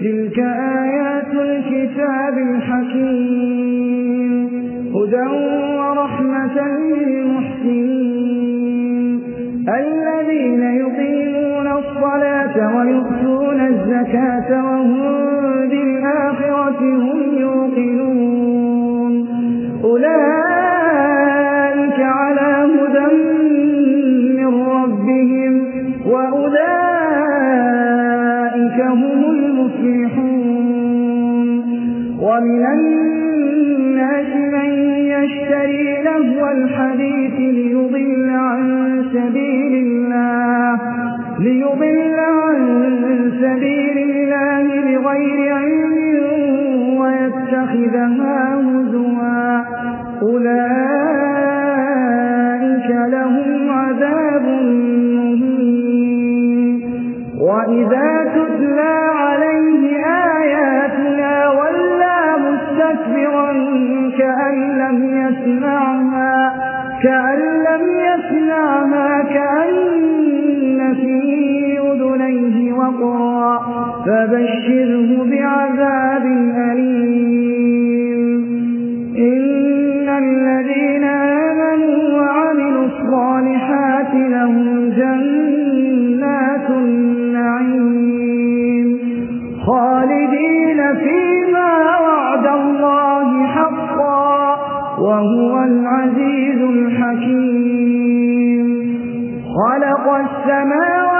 تلك آيات الكتاب الحكيم. هدى ورحمة للمحسنين. الذين يقيمون الصلاة ويؤتون الزكاة وهم الحديث ليضل عن سبيل الله ليضل عن سبيل الله بغير علم ويتخذها هزوا. أولئك لهم عذاب مهين. وإذا تتلى فبشره بعذاب أليم. إن الذين آمنوا وعملوا الصالحات لهم جنات النعيم. خالدين فيما وعد الله حقا وهو العزيز الحكيم. خلق السماوات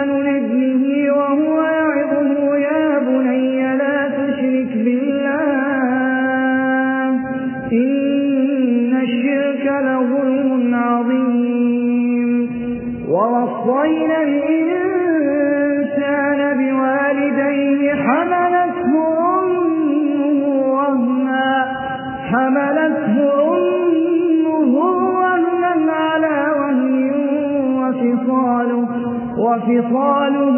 ووصينا الإنسان بوالديه حملته أمه وهنا حملته أمه وهنا على وهن وفصاله وفصاله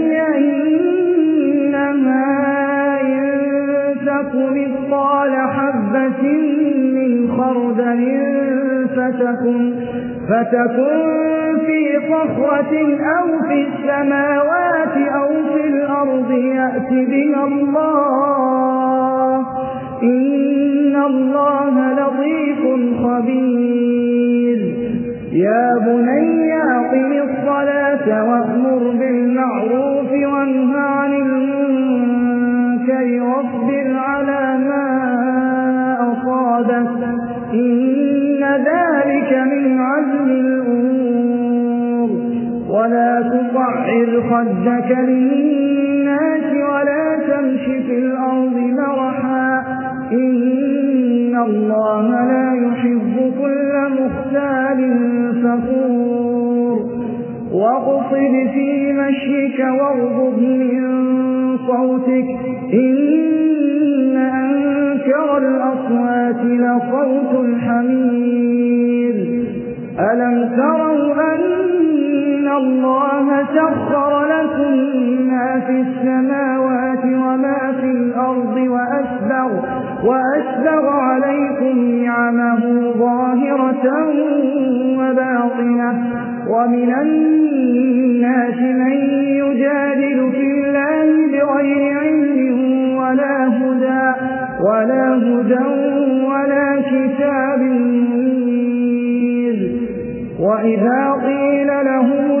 خردل فتكن, فتكن في صخرة أو في السماوات أو في الأرض يأت بها الله. إن الله لطيف خبير. يا بني أقم الصلاة وأمر بالمعروف خدك للناس ولا تمش في الأرض مرحا إن الله لا يحب كل مختال فخور واقصد في مشيك واغضب من صوتك إن أنكر الأصوات لصوت الحمير ألم تروا أن الله سخر لكم ما في السماوات وما في الأرض وأسبغ, وأسبغ عليكم نعمه ظاهرة وباطنة. ومن الناس من يجادل في الله بغير علم ولا هدى ولا هدى ولا كتاب منير. وإذا قيل لهم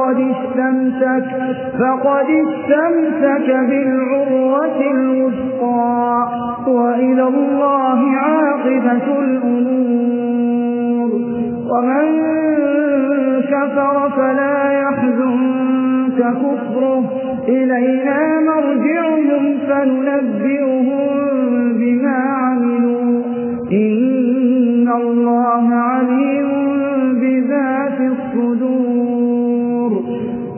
فقد استمسك, فقد استمسك بالعروة الوثقى وإلى الله عاقبة الأمور. ومن كفر فلا يحزنك كفره. إلينا مرجعهم فننبئهم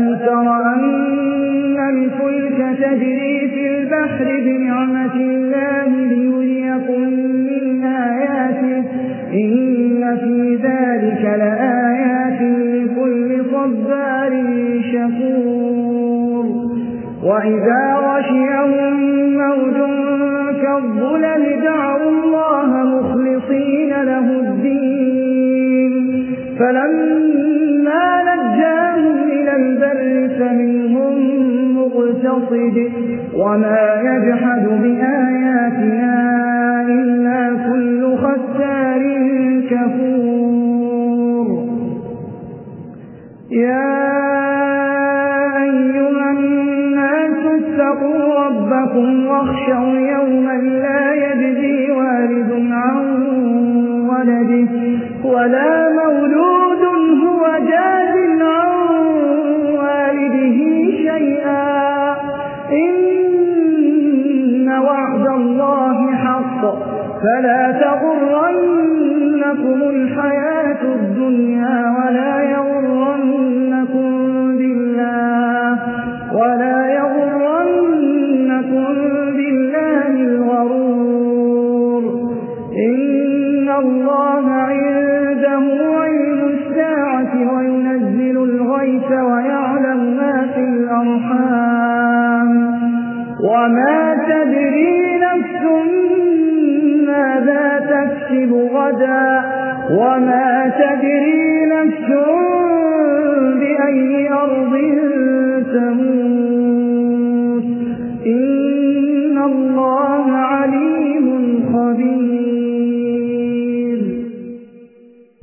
ألم تر أن الفلك تجري في البحر بنعمة الله ليريكم من آياته إن في ذلك لآيات لكل صبار شكور. وإذا غشيهم موج كالظلل دعوا الله مخلصين له الدين فلما البر فمنهم مقتصد وما يجحد بآياتنا إلا كل ختار كفور. يا أيها الناس اتقوا ربكم واخشوا يوما لا يجزي والد عن ولده ولا مولود فلا تغرنكم الحياة الدنيا ولا يغرنكم بالله ولا تكسب غدا وما تدري نفس بأي أرض تموت.